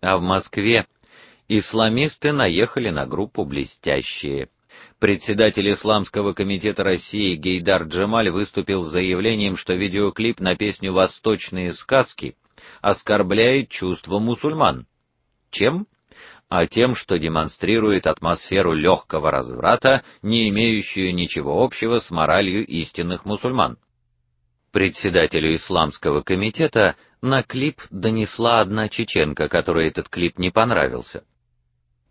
А в Москве исламисты наехали на группу блестящие. Председатель Исламского комитета России Гейдар Джамаль выступил с заявлением, что видеоклип на песню Восточные сказки оскорбляет чувства мусульман. Чем? А тем, что демонстрирует атмосферу легкого разврата, не имеющую ничего общего с моралью истинных мусульман. Председателю исламского комитета на клип донесла одна чеченка, которой этот клип не понравился.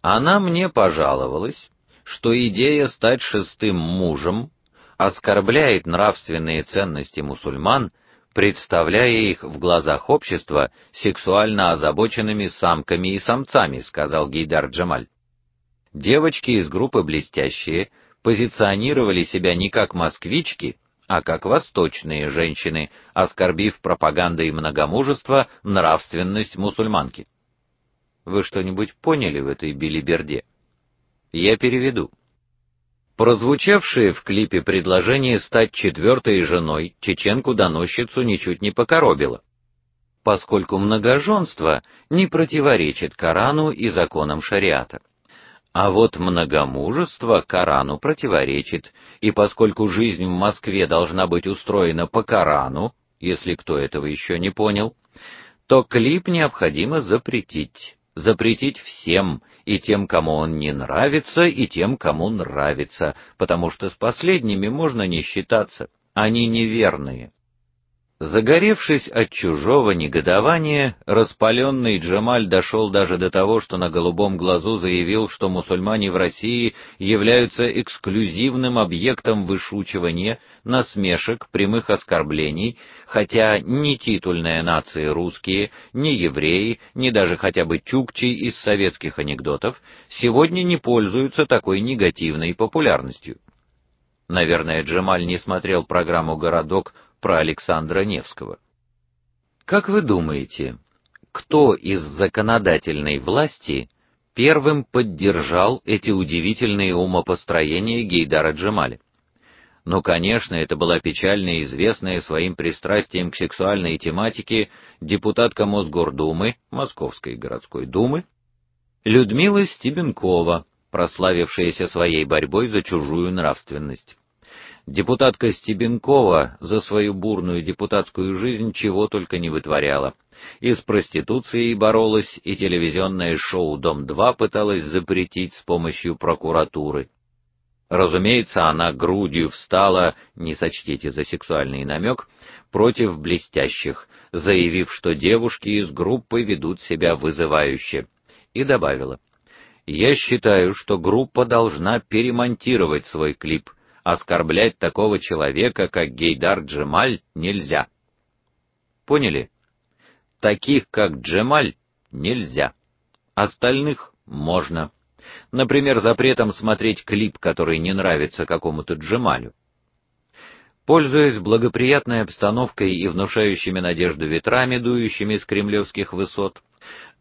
Она мне пожаловалась, что идея стать шестым мужем оскорбляет нравственные ценности мусульман, представляя их в глазах общества сексуально озабоченными самками и самцами, сказал Гейдар Джамаль. Девочки из группы блестящие позиционировали себя не как москвички, а как восточные женщины, оскорбив пропагандой многомужества нравственность мусульманки. Вы что-нибудь поняли в этой билиберде? Я переведу. Прозвучавшее в клипе предложение стать четвертой женой чеченку-доносчицу ничуть не покоробило, поскольку многоженство не противоречит Корану и законам шариата. А вот многомужество Корану противоречит, и поскольку жизнь в Москве должна быть устроена по Корану, если кто этого еще не понял, то клип необходимо запретить. Запретить всем, и тем, кому он не нравится, и тем, кому нравится, потому что с последними можно не считаться, они неверные. Загоревшись от чужого негодования, распаленный Джамаль дошел даже до того, что на голубом глазу заявил, что мусульмане в России являются эксклюзивным объектом вышучивания, насмешек, прямых оскорблений, хотя ни титульная нация русские, ни евреи, ни даже хотя бы чукчи из советских анекдотов сегодня не пользуются такой негативной популярностью. Наверное, Джамаль не смотрел программу Городок про Александра Невского. Как вы думаете, кто из законодательной власти первым поддержал эти удивительные умопостроения Гейдара Джамаля? Ну, конечно, это была печально известная своим пристрастием к сексуальной тематике депутатка Мосгордумы, Московской городской думы, Людмила Стебенкова, прославившаяся своей борьбой за чужую нравственность. Депутатка Стебенкова за свою бурную депутатскую жизнь чего только не вытворяла. И с проституцией боролась, и телевизионное шоу Дом-2 пыталась запретить с помощью прокуратуры. Разумеется, она грудью встала, не сочтите за сексуальный намек, против блестящих, заявив, что девушки из группы ведут себя вызывающе, и добавила: "Я считаю, что группа должна перемонтировать свой клип оскорблять такого человека, как Гейдар Джемаль, нельзя. Поняли? Таких, как Джемаль, нельзя. Остальных можно. Например, запретом смотреть клип, который не нравится какому-то Джемалю. Пользуясь благоприятной обстановкой и внушающими надежду ветрами, дующими с кремлевских высот,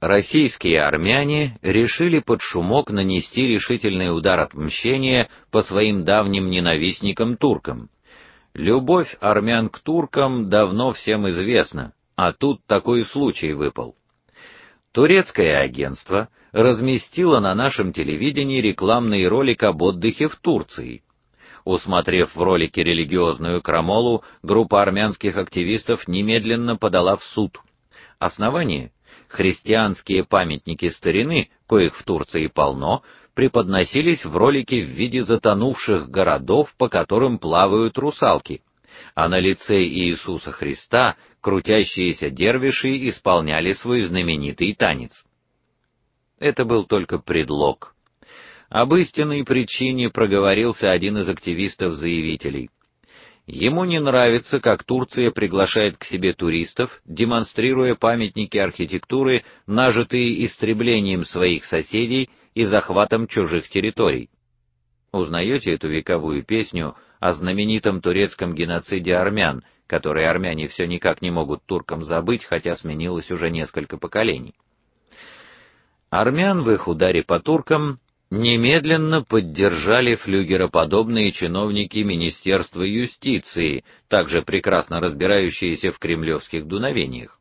российские армяне решили под шумок нанести решительный удар отмщения по своим давним ненавистникам туркам. Любовь армян к туркам давно всем известна, а тут такой случай выпал. Турецкое агентство разместило на нашем телевидении рекламный ролик об отдыхе в Турции. Усмотрев в ролике религиозную крамолу, группа армянских активистов немедленно подала в суд. Основание христианские памятники старины, коих в Турции полно, преподносились в ролике в виде затонувших городов, по которым плавают русалки. А на лице Иисуса Христа крутящиеся дервиши исполняли свой знаменитый танец. Это был только предлог. Об истинной причине проговорился один из активистов-заявителей. Ему не нравится, как Турция приглашает к себе туристов, демонстрируя памятники архитектуры, нажитые истреблением своих соседей и захватом чужих территорий. Узнаете эту вековую песню о знаменитом турецком геноциде армян, который армяне все никак не могут туркам забыть, хотя сменилось уже несколько поколений. Армян в их ударе по туркам немедленно поддержали флюгероподобные чиновники Министерства юстиции, также прекрасно разбирающиеся в кремлевских дуновениях.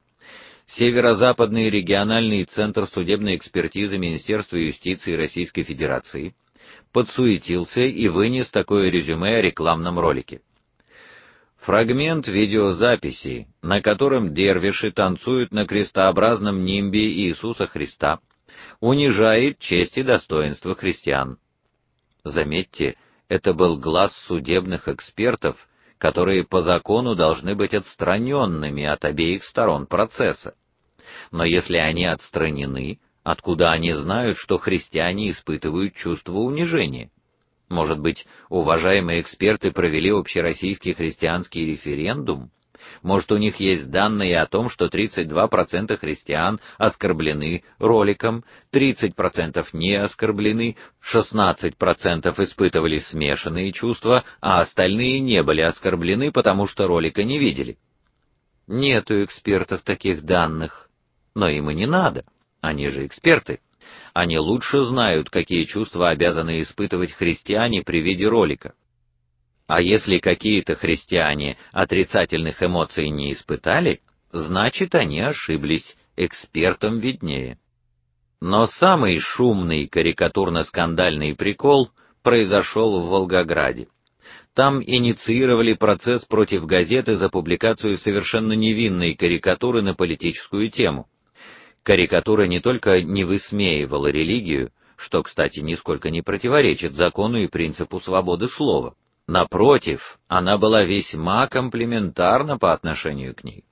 Северо-западный региональный центр судебной экспертизы Министерства юстиции Российской Федерации подсуетился и вынес такое резюме о рекламном ролике. Фрагмент видеозаписи, на котором дервиши танцуют на крестообразном нимбе Иисуса Христа, унижает честь и достоинство христиан. Заметьте, это был глаз судебных экспертов, которые по закону должны быть отстраненными от обеих сторон процесса. Но если они отстранены, откуда они знают, что христиане испытывают чувство унижения? Может быть, уважаемые эксперты провели общероссийский христианский референдум? Может, у них есть данные о том, что 32% христиан оскорблены роликом, 30% не оскорблены, 16% испытывали смешанные чувства, а остальные не были оскорблены, потому что ролика не видели. Нет у экспертов таких данных, но им и не надо. Они же эксперты. Они лучше знают, какие чувства обязаны испытывать христиане при виде ролика. А если какие-то христиане отрицательных эмоций не испытали, значит, они ошиблись, экспертам виднее. Но самый шумный карикатурно-скандальный прикол произошел в Волгограде. Там инициировали процесс против газеты за публикацию совершенно невинной карикатуры на политическую тему. Карикатура не только не высмеивала религию, что, кстати, нисколько не противоречит закону и принципу свободы слова. Напротив, она была весьма комплиментарна по отношению к ней.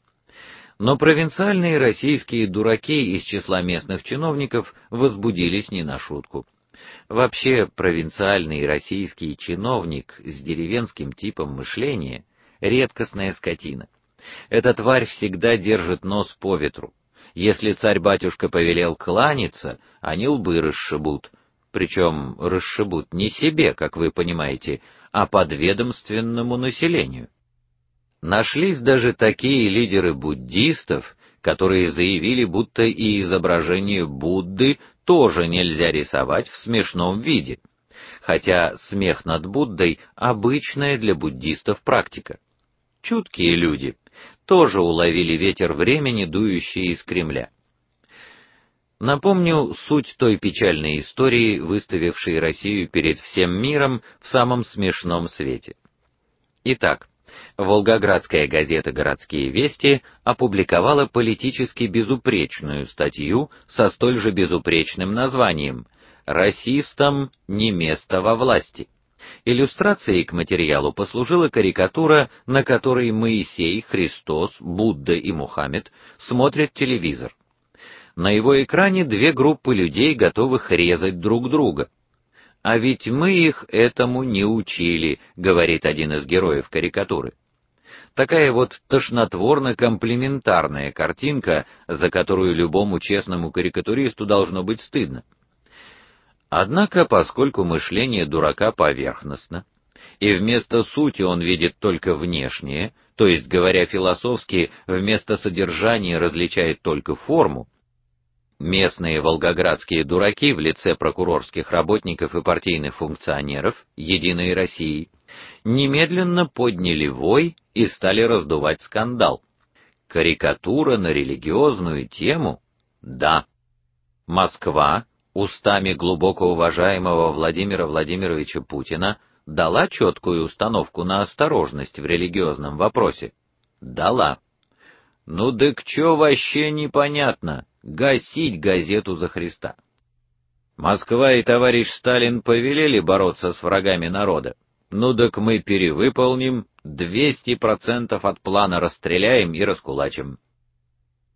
Но провинциальные российские дураки из числа местных чиновников возбудились не на шутку. Вообще, провинциальный российский чиновник с деревенским типом мышления редкостная скотина. Эта тварь всегда держит нос по ветру. Если царь-батюшка повелел кланяться, они лбы расшибут, причем расшибут не себе, как вы понимаете, а подведомственному населению. Нашлись даже такие лидеры буддистов, которые заявили, будто и изображение Будды тоже нельзя рисовать в смешном виде, хотя смех над Буддой обычная для буддистов практика. Чуткие люди, тоже уловили ветер времени, дующий из Кремля. Напомню суть той печальной истории, выставившей Россию перед всем миром в самом смешном свете. Итак, Волгоградская газета Городские вести опубликовала политически безупречную статью со столь же безупречным названием Расистам не место во власти. Иллюстрацией к материалу послужила карикатура, на которой Моисей, Христос, Будда и Мухаммед смотрят телевизор. На его экране две группы людей, готовых резать друг друга. А ведь мы их этому не учили, говорит один из героев карикатуры. Такая вот тошнотворно-комплиментарная картинка, за которую любому честному карикатуристу должно быть стыдно. Однако, поскольку мышление дурака поверхностно, и вместо сути он видит только внешнее, то есть, говоря философски, вместо содержания различает только форму, местные волгоградские дураки в лице прокурорских работников и партийных функционеров Единой России немедленно подняли вой и стали раздувать скандал. Карикатура на религиозную тему? Да. Москва устами глубоко уважаемого Владимира Владимировича Путина дала четкую установку на осторожность в религиозном вопросе. Дала. Ну да к чё вообще непонятно гасить газету за Христа. Москва и товарищ Сталин повелели бороться с врагами народа. Ну так мы перевыполним, 200% от плана расстреляем и раскулачим.